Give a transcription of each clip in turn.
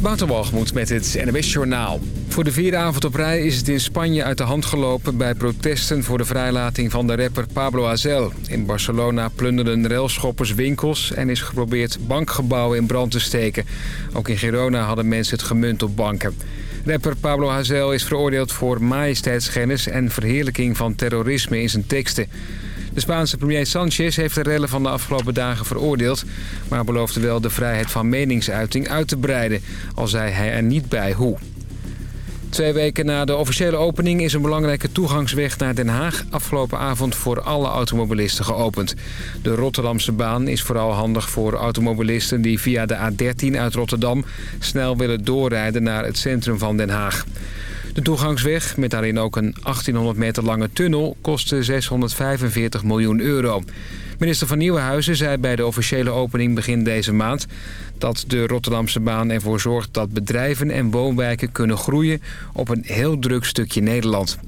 Waterwalgemoed met het NWS Journaal. Voor de vierde avond op rij is het in Spanje uit de hand gelopen... bij protesten voor de vrijlating van de rapper Pablo Hazel. In Barcelona plunderden railschoppers winkels... en is geprobeerd bankgebouwen in brand te steken. Ook in Girona hadden mensen het gemunt op banken. Rapper Pablo Hazel is veroordeeld voor majesteitsschennis... en verheerlijking van terrorisme in zijn teksten. De Spaanse premier Sanchez heeft de rellen van de afgelopen dagen veroordeeld... maar beloofde wel de vrijheid van meningsuiting uit te breiden... al zei hij er niet bij hoe. Twee weken na de officiële opening is een belangrijke toegangsweg naar Den Haag... afgelopen avond voor alle automobilisten geopend. De Rotterdamse baan is vooral handig voor automobilisten... die via de A13 uit Rotterdam snel willen doorrijden naar het centrum van Den Haag. De toegangsweg, met daarin ook een 1800 meter lange tunnel, kostte 645 miljoen euro. Minister van Nieuwenhuizen zei bij de officiële opening begin deze maand... dat de Rotterdamse baan ervoor zorgt dat bedrijven en woonwijken kunnen groeien... op een heel druk stukje Nederland.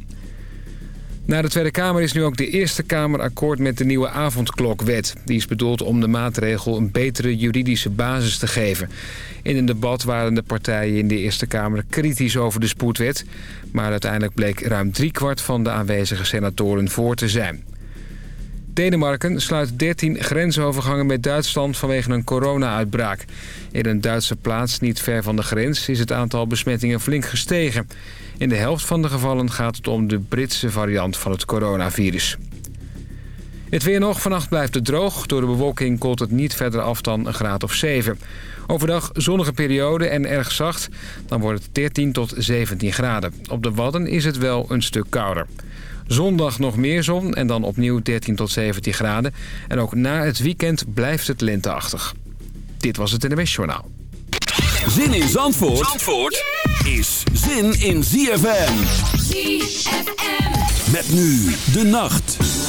Na de Tweede Kamer is nu ook de Eerste Kamer akkoord met de nieuwe avondklokwet. Die is bedoeld om de maatregel een betere juridische basis te geven. In een debat waren de partijen in de Eerste Kamer kritisch over de spoedwet. Maar uiteindelijk bleek ruim driekwart van de aanwezige senatoren voor te zijn. Denemarken sluit 13 grensovergangen met Duitsland vanwege een corona-uitbraak. In een Duitse plaats niet ver van de grens is het aantal besmettingen flink gestegen. In de helft van de gevallen gaat het om de Britse variant van het coronavirus. Het weer nog. Vannacht blijft het droog. Door de bewolking koelt het niet verder af dan een graad of 7. Overdag zonnige periode en erg zacht. Dan wordt het 13 tot 17 graden. Op de Wadden is het wel een stuk kouder. Zondag nog meer zon en dan opnieuw 13 tot 17 graden. En ook na het weekend blijft het lenteachtig. Dit was het NWS Journaal. Zin in Zandvoort, Zandvoort is zin in ZFM. ZFM. Met nu de nacht.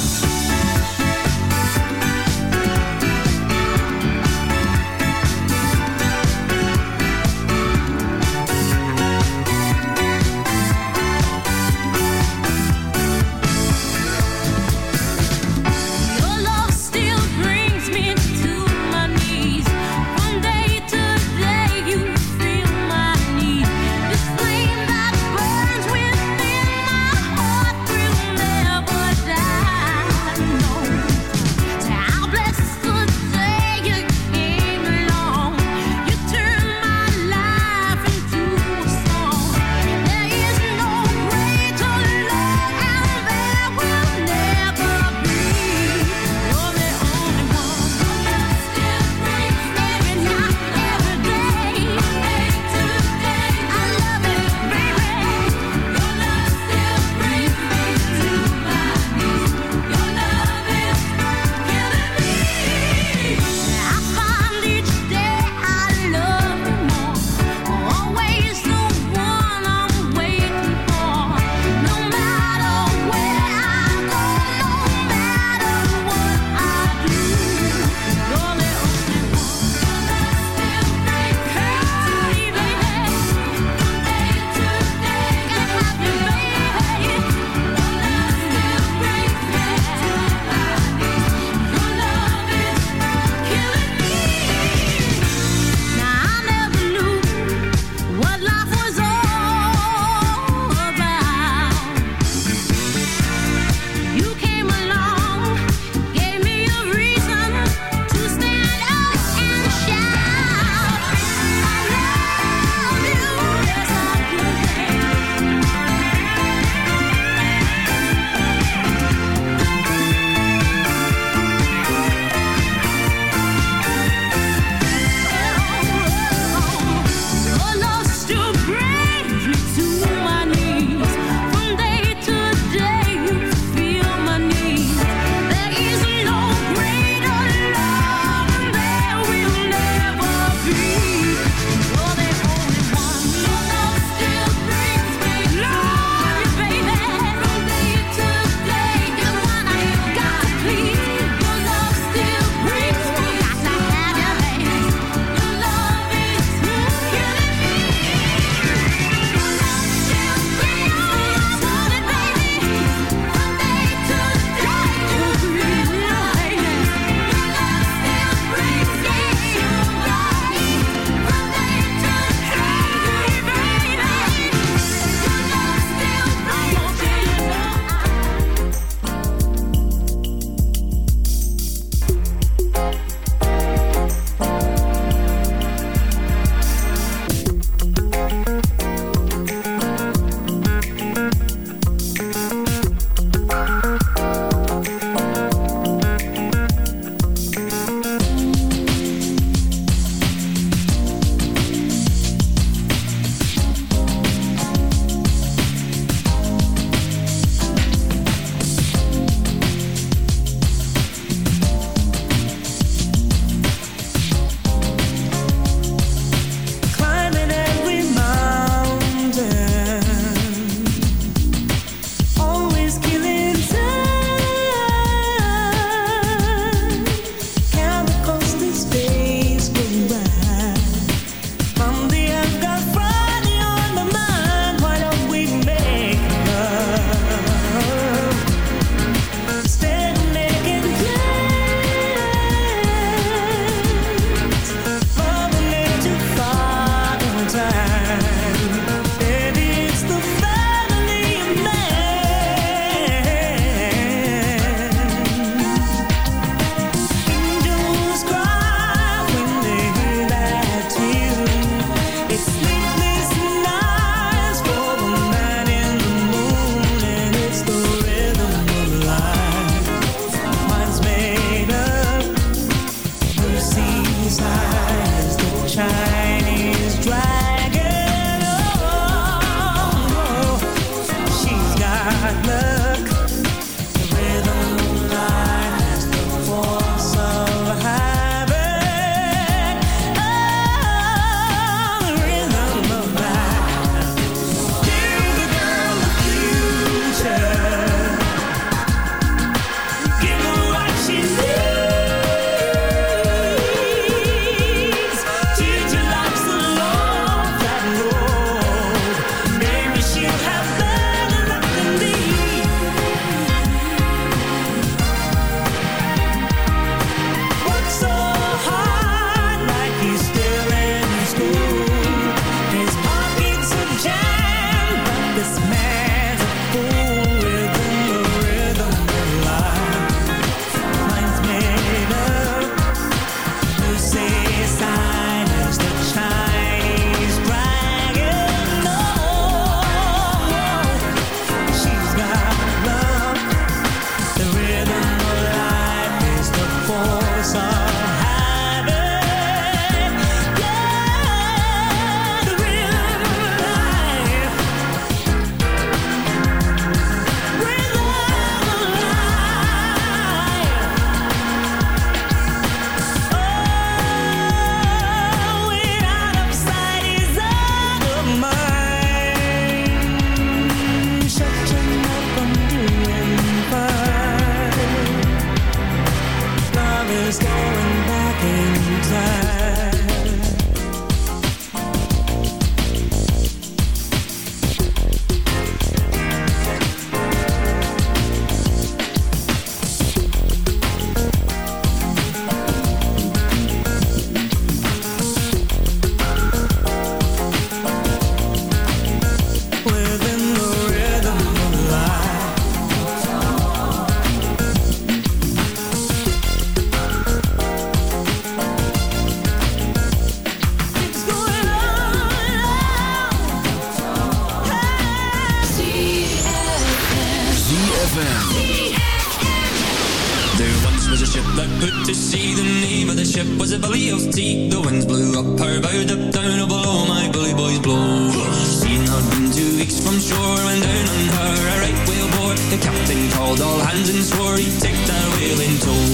all hands and swore he'd take that wheel in tow.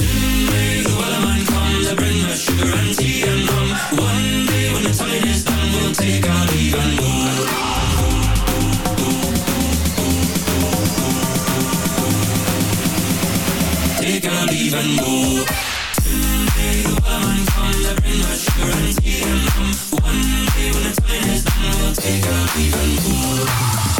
Soon may the wellerman come to bring us sugar and tea and rum. One day when the time is done, we'll take our leave and go. Take our leave and go. Soon may the wellerman come to bring us sugar and tea and rum. One day when the time is done, we'll take a leave and go.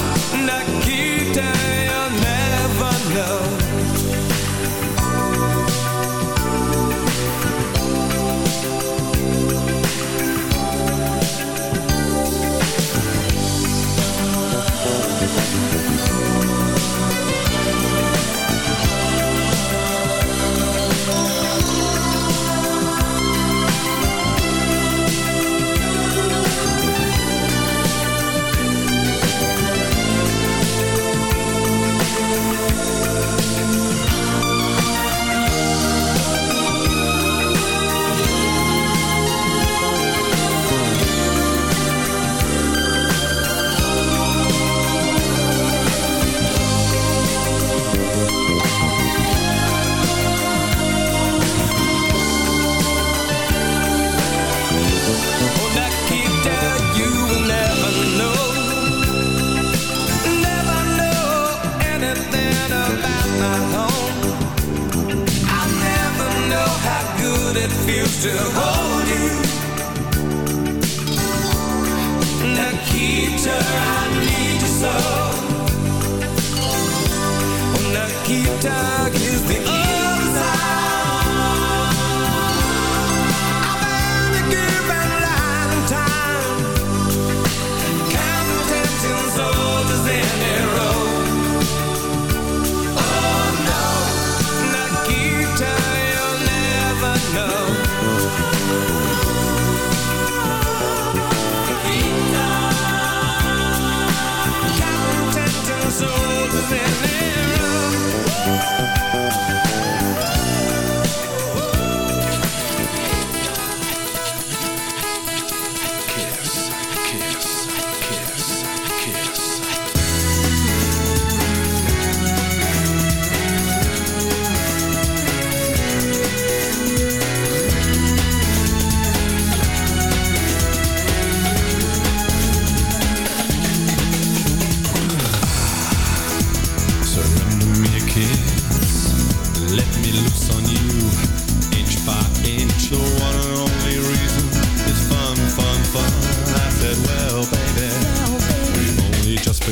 to hold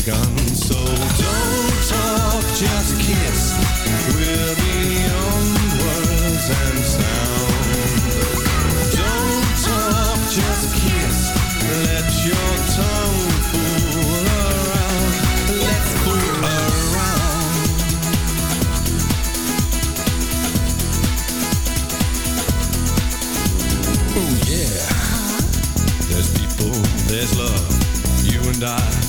gun. So don't talk, just kiss. We're beyond words and sound. Don't talk, just kiss. Let your tongue fool around. Let's fool around. Oh yeah. There's people, there's love, you and I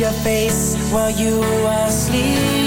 Your face while you are sleeping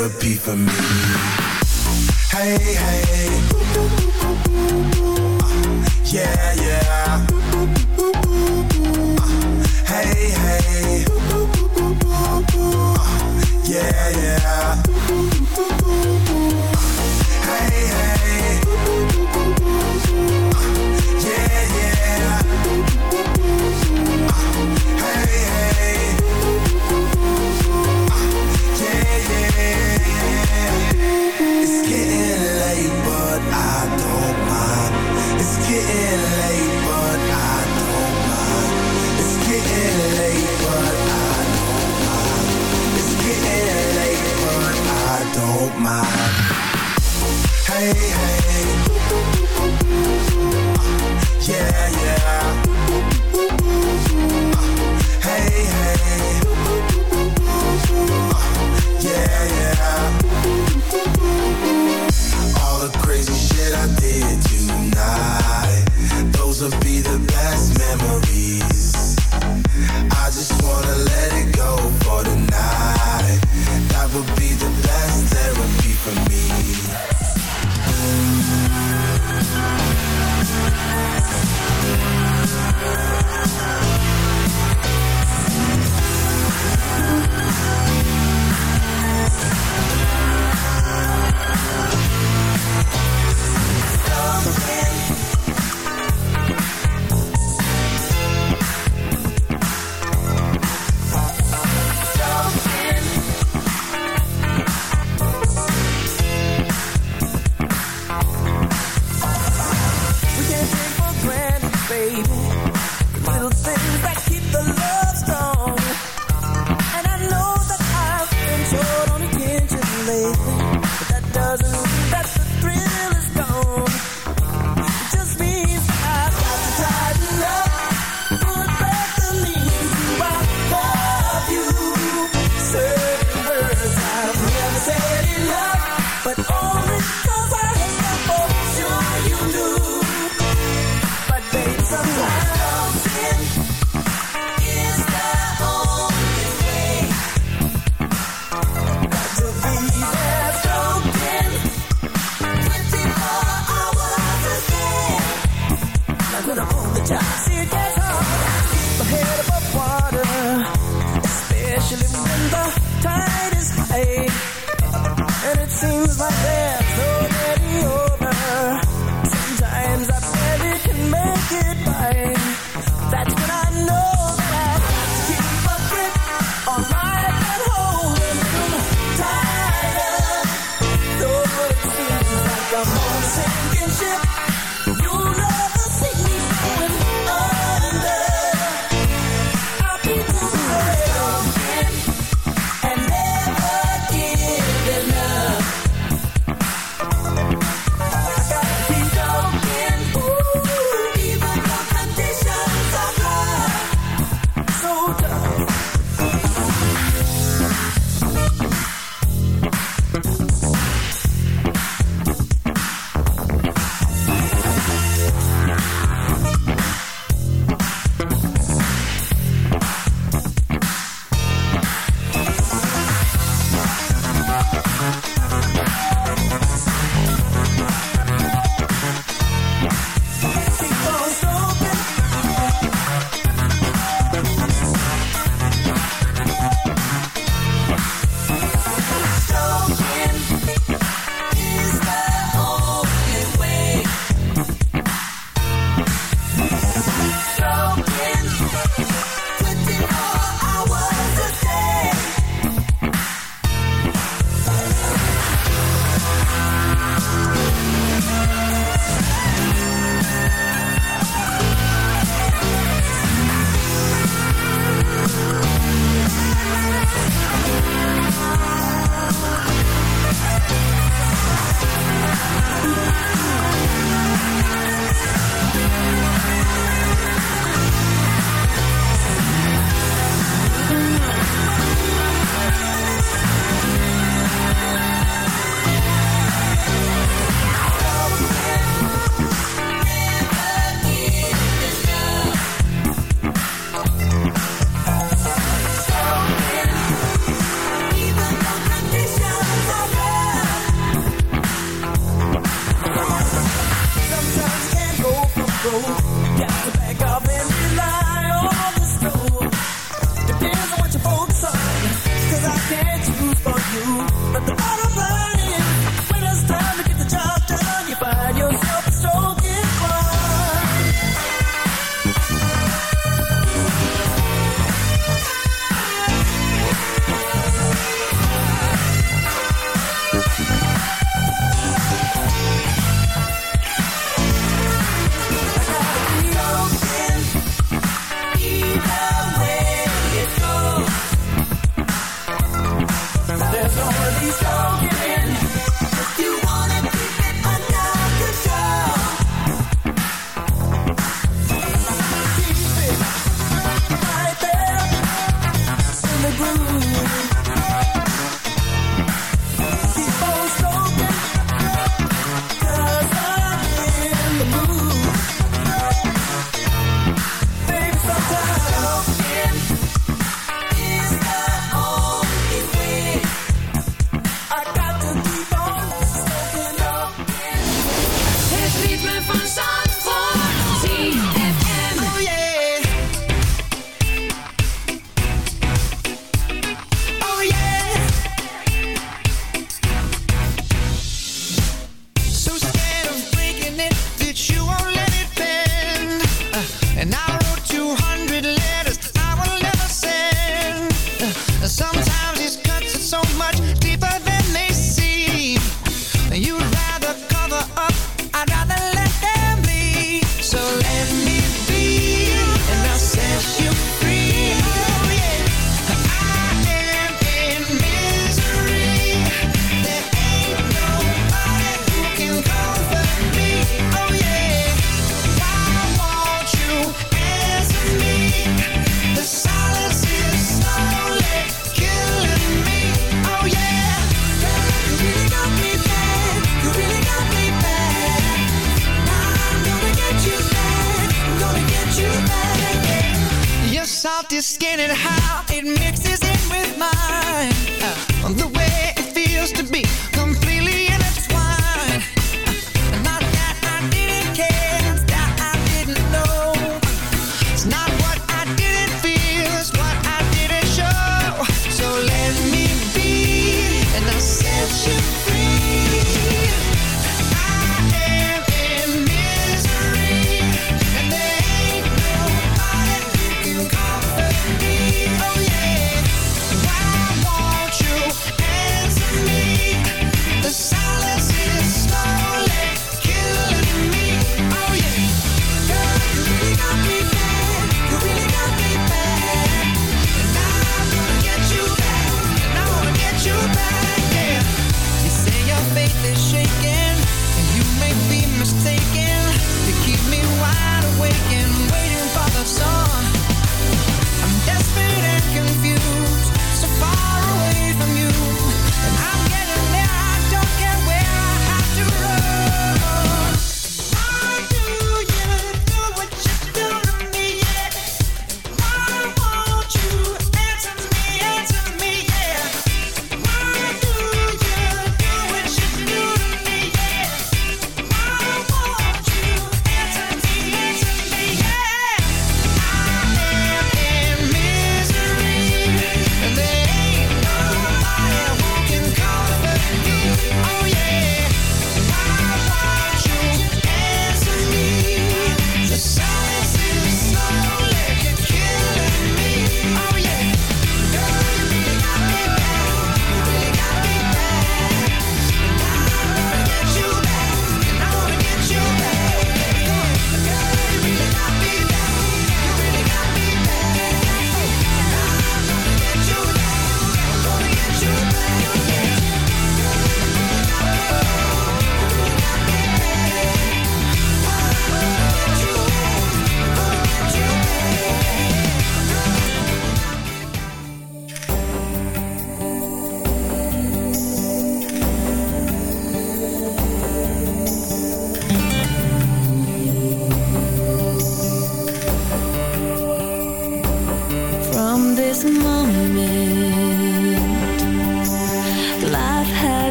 therapy for me. Hey, hey. Uh, yeah, yeah. way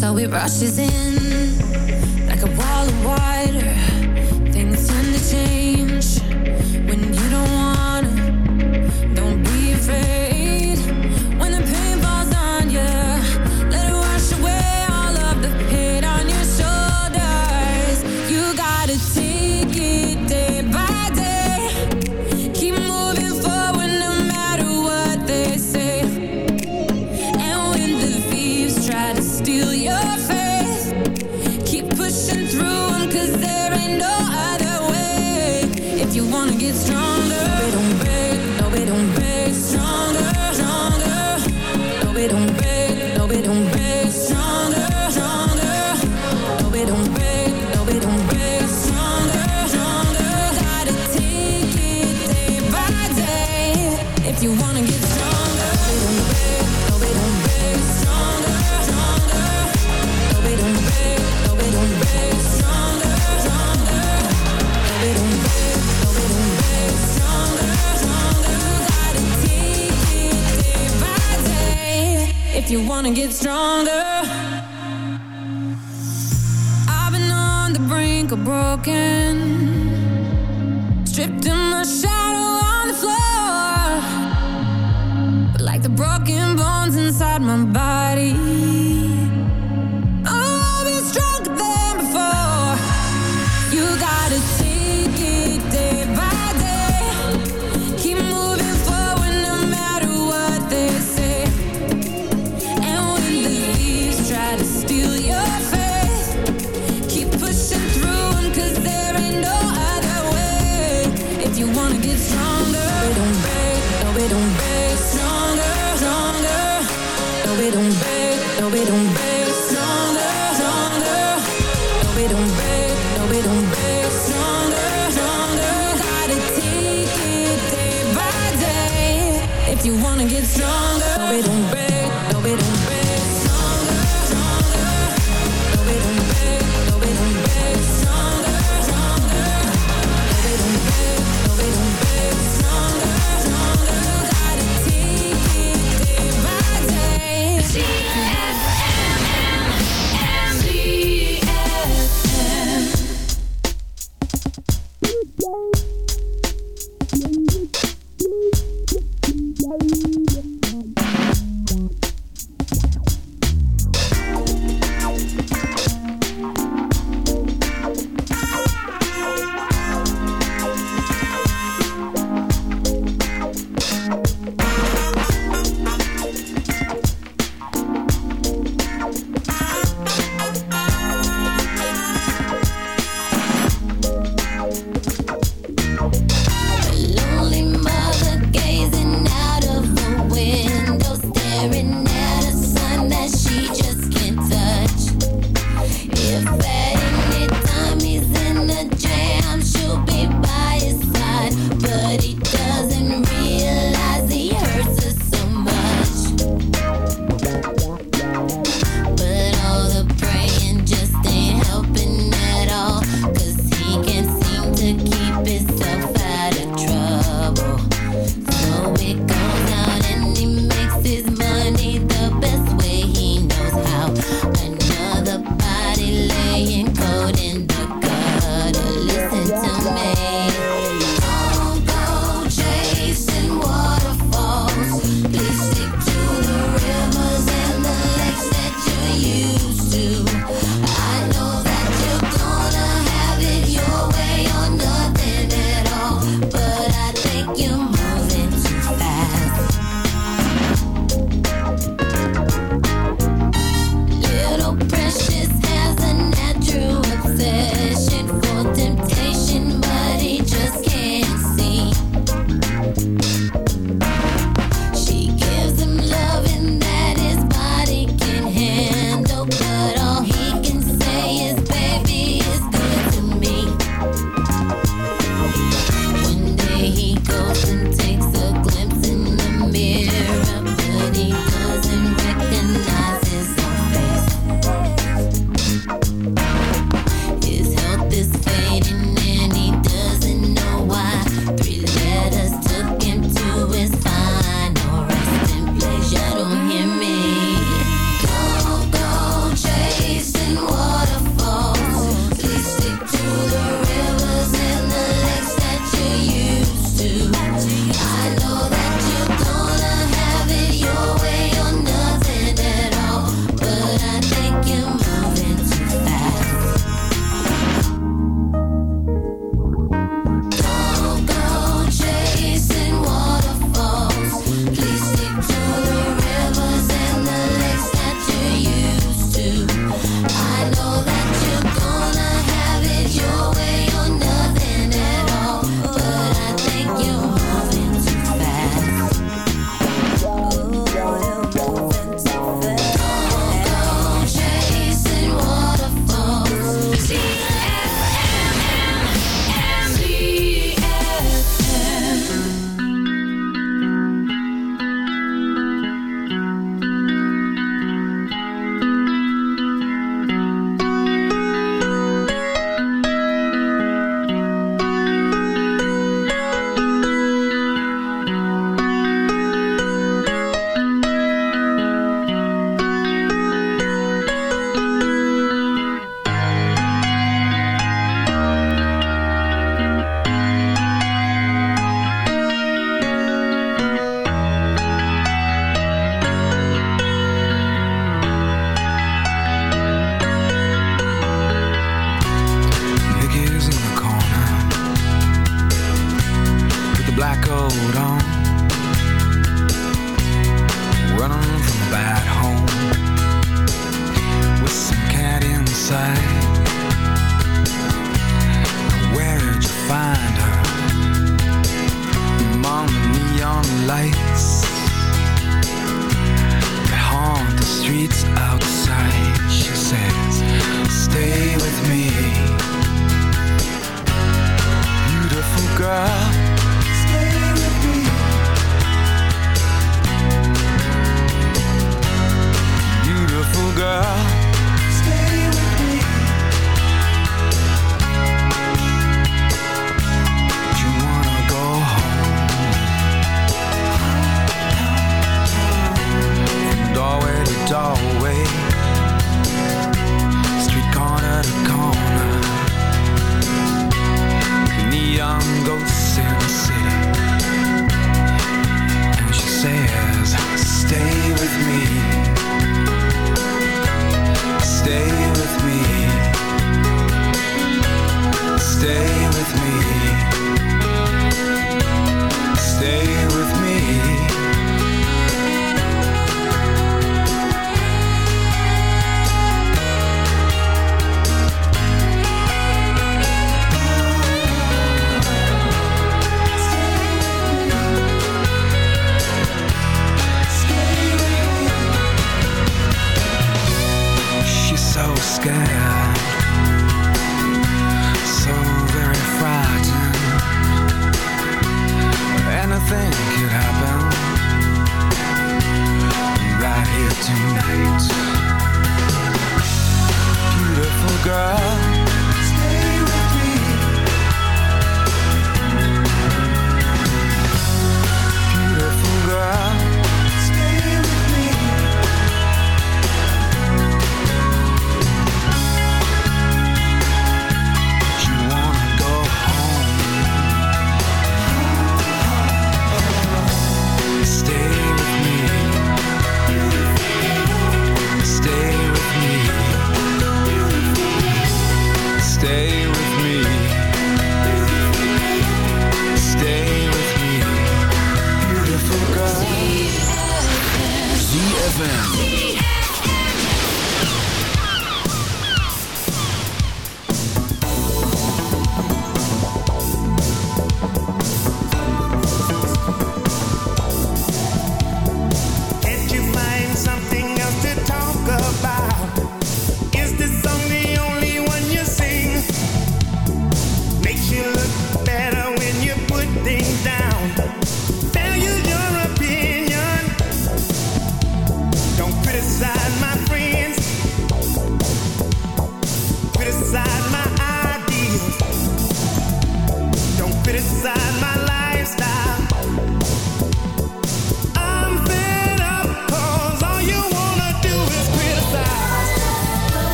So it rushes in like a wall of water. Things tend to change. you wanna get stronger. I've been on the brink of broken. we don't break. no we don't beg